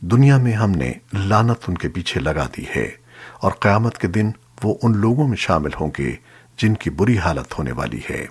دنیا میں ہم نے لانت ان کے پیچھے لگا دی ہے اور قیامت کے دن وہ ان لوگوں میں شامل ہوں گے جن کی بری حالت ہونے والی ہے۔